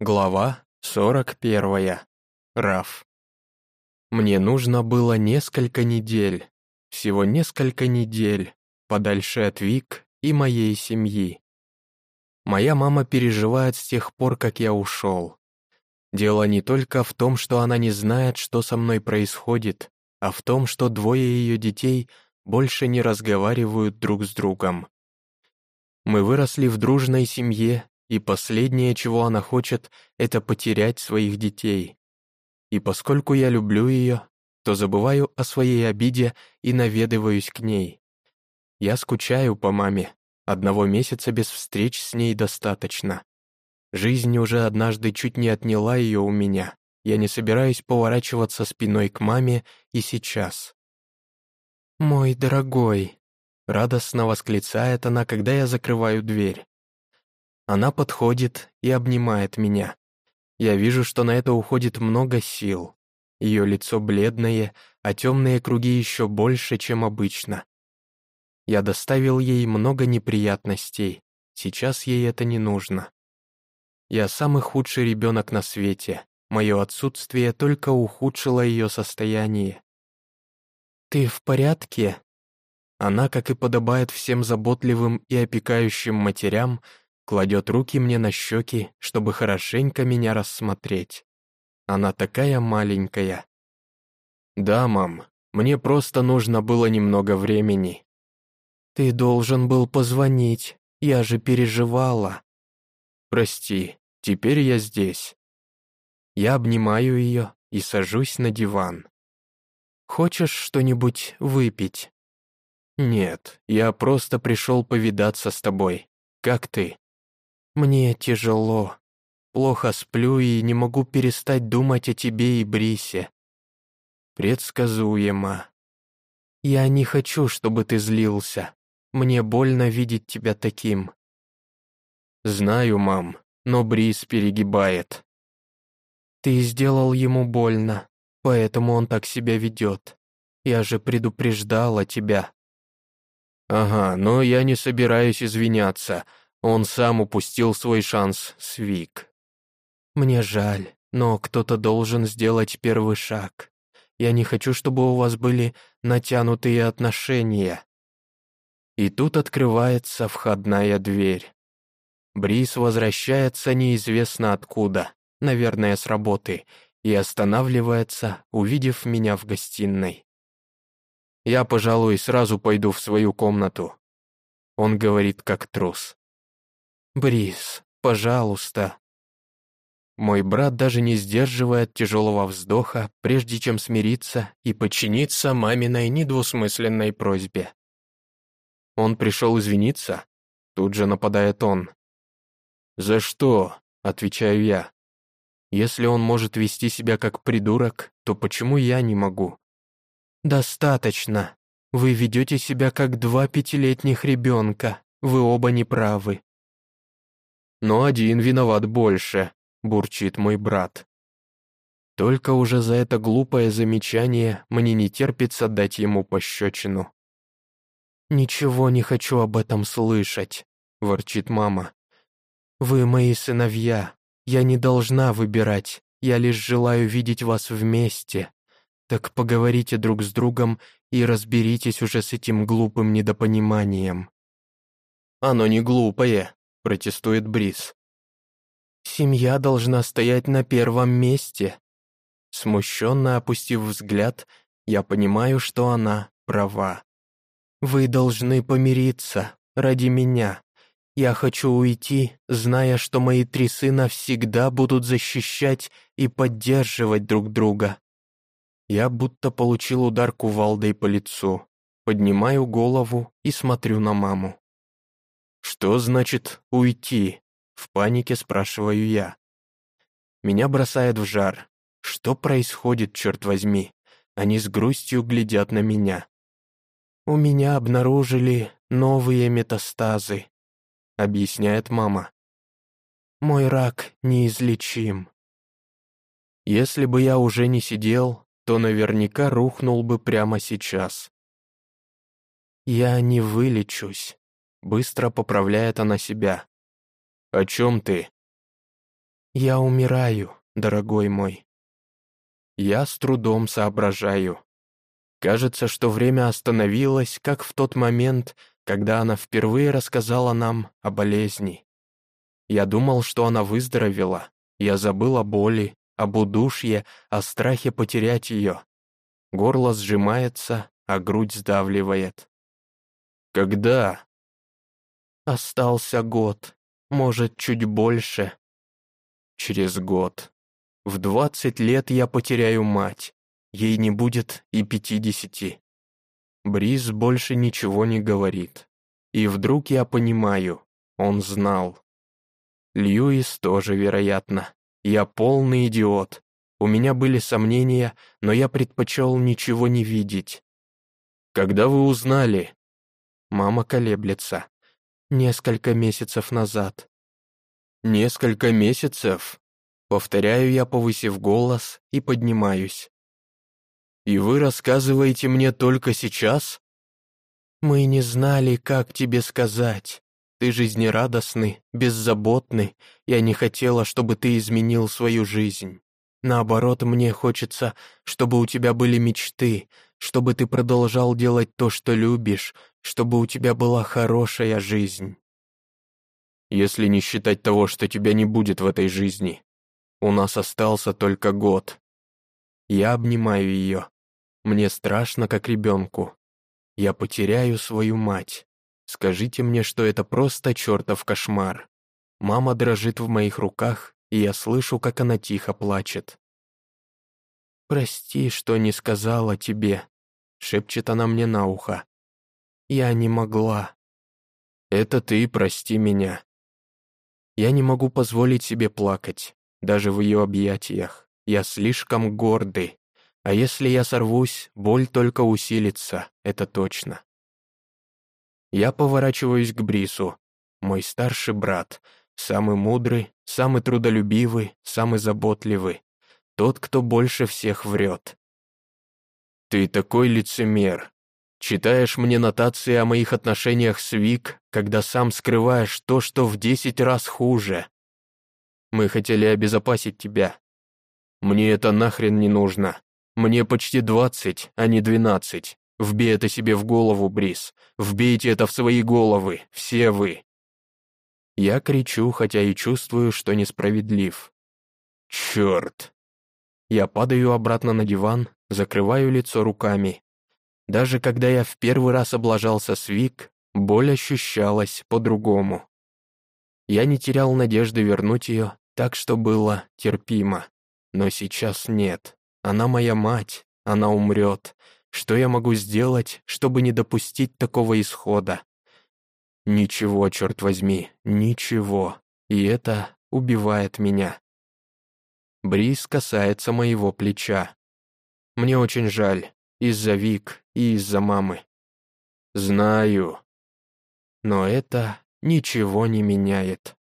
Глава 41. Раф. Мне нужно было несколько недель, всего несколько недель, подальше от Вик и моей семьи. Моя мама переживает с тех пор, как я ушел. Дело не только в том, что она не знает, что со мной происходит, а в том, что двое ее детей больше не разговаривают друг с другом. Мы выросли в дружной семье и последнее, чего она хочет, это потерять своих детей. И поскольку я люблю ее, то забываю о своей обиде и наведываюсь к ней. Я скучаю по маме, одного месяца без встреч с ней достаточно. Жизнь уже однажды чуть не отняла ее у меня. Я не собираюсь поворачиваться спиной к маме и сейчас. «Мой дорогой», — радостно восклицает она, когда я закрываю дверь. Она подходит и обнимает меня. Я вижу, что на это уходит много сил. Ее лицо бледное, а темные круги еще больше, чем обычно. Я доставил ей много неприятностей. Сейчас ей это не нужно. Я самый худший ребенок на свете. Мое отсутствие только ухудшило ее состояние. «Ты в порядке?» Она, как и подобает всем заботливым и опекающим матерям, кладет руки мне на щеки, чтобы хорошенько меня рассмотреть. Она такая маленькая. Да, мам, мне просто нужно было немного времени. Ты должен был позвонить, я же переживала. Прости, теперь я здесь. Я обнимаю ее и сажусь на диван. Хочешь что-нибудь выпить? Нет, я просто пришел повидаться с тобой. Как ты? Мне тяжело. Плохо сплю и не могу перестать думать о тебе и Брисе. Предсказуемо. Я не хочу, чтобы ты злился. Мне больно видеть тебя таким. Знаю, мам, но Брис перегибает. Ты сделал ему больно, поэтому он так себя ведет. Я же предупреждала тебя. Ага, но я не собираюсь извиняться, он сам упустил свой шанс с Вик. Мне жаль, но кто-то должен сделать первый шаг. Я не хочу, чтобы у вас были натянутые отношения. И тут открывается входная дверь. Брис возвращается неизвестно откуда, наверное, с работы, и останавливается, увидев меня в гостиной. Я, пожалуй, сразу пойду в свою комнату. Он говорит как трус. «Брис, пожалуйста». Мой брат даже не сдерживает тяжелого вздоха, прежде чем смириться и подчиниться маминой недвусмысленной просьбе. Он пришел извиниться? Тут же нападает он. «За что?» — отвечаю я. «Если он может вести себя как придурок, то почему я не могу?» «Достаточно. Вы ведете себя как два пятилетних ребенка. Вы оба неправы но один виноват больше», — бурчит мой брат. Только уже за это глупое замечание мне не терпится дать ему пощечину. «Ничего не хочу об этом слышать», — ворчит мама. «Вы мои сыновья. Я не должна выбирать. Я лишь желаю видеть вас вместе. Так поговорите друг с другом и разберитесь уже с этим глупым недопониманием». «Оно не глупое», протестует Брис. «Семья должна стоять на первом месте». Смущенно опустив взгляд, я понимаю, что она права. «Вы должны помириться ради меня. Я хочу уйти, зная, что мои три сына всегда будут защищать и поддерживать друг друга». Я будто получил удар кувалдой по лицу. Поднимаю голову и смотрю на маму. «Что значит уйти?» — в панике спрашиваю я. Меня бросает в жар. Что происходит, черт возьми? Они с грустью глядят на меня. «У меня обнаружили новые метастазы», — объясняет мама. «Мой рак неизлечим». Если бы я уже не сидел, то наверняка рухнул бы прямо сейчас. Я не вылечусь. Быстро поправляет она себя. «О чем ты?» Я умираю, дорогой мой. Я с трудом соображаю. Кажется, что время остановилось, как в тот момент, когда она впервые рассказала нам о болезни. Я думал, что она выздоровела. Я забыл о боли, об удушье, о страхе потерять ее. Горло сжимается, а грудь сдавливает. «Когда?» «Остался год, может, чуть больше». «Через год. В двадцать лет я потеряю мать. Ей не будет и пятидесяти». Бриз больше ничего не говорит. И вдруг я понимаю, он знал. Льюис тоже, вероятно. Я полный идиот. У меня были сомнения, но я предпочел ничего не видеть. «Когда вы узнали?» Мама колеблется. «Несколько месяцев назад». «Несколько месяцев?» Повторяю я, повысив голос, и поднимаюсь. «И вы рассказываете мне только сейчас?» «Мы не знали, как тебе сказать. Ты жизнерадостный, беззаботный. Я не хотела, чтобы ты изменил свою жизнь. Наоборот, мне хочется, чтобы у тебя были мечты, чтобы ты продолжал делать то, что любишь, чтобы у тебя была хорошая жизнь. Если не считать того, что тебя не будет в этой жизни, у нас остался только год. Я обнимаю ее. Мне страшно, как ребенку. Я потеряю свою мать. Скажите мне, что это просто чертов кошмар. Мама дрожит в моих руках, и я слышу, как она тихо плачет. «Прости, что не сказала тебе», — шепчет она мне на ухо. «Я не могла». «Это ты прости меня». Я не могу позволить себе плакать, даже в ее объятиях. Я слишком гордый. А если я сорвусь, боль только усилится, это точно. Я поворачиваюсь к Брису, мой старший брат, самый мудрый, самый трудолюбивый, самый заботливый, тот, кто больше всех врет. «Ты такой лицемер. Читаешь мне нотации о моих отношениях с Вик, когда сам скрываешь то, что в десять раз хуже. Мы хотели обезопасить тебя. Мне это нахрен не нужно. Мне почти двадцать, а не двенадцать. Вбей это себе в голову, Брис. Вбейте это в свои головы, все вы. Я кричу, хотя и чувствую, что несправедлив. Черт. Я падаю обратно на диван, закрываю лицо руками. Даже когда я в первый раз облажался с Вик, боль ощущалась по-другому. Я не терял надежды вернуть ее, так что было терпимо. Но сейчас нет. Она моя мать, она умрет, что я могу сделать, чтобы не допустить такого исхода? Ничего, черт возьми, ничего. И это убивает меня. Бриз касается моего плеча. Мне очень жаль, из-за Вик и из-за мамы. Знаю. Но это ничего не меняет.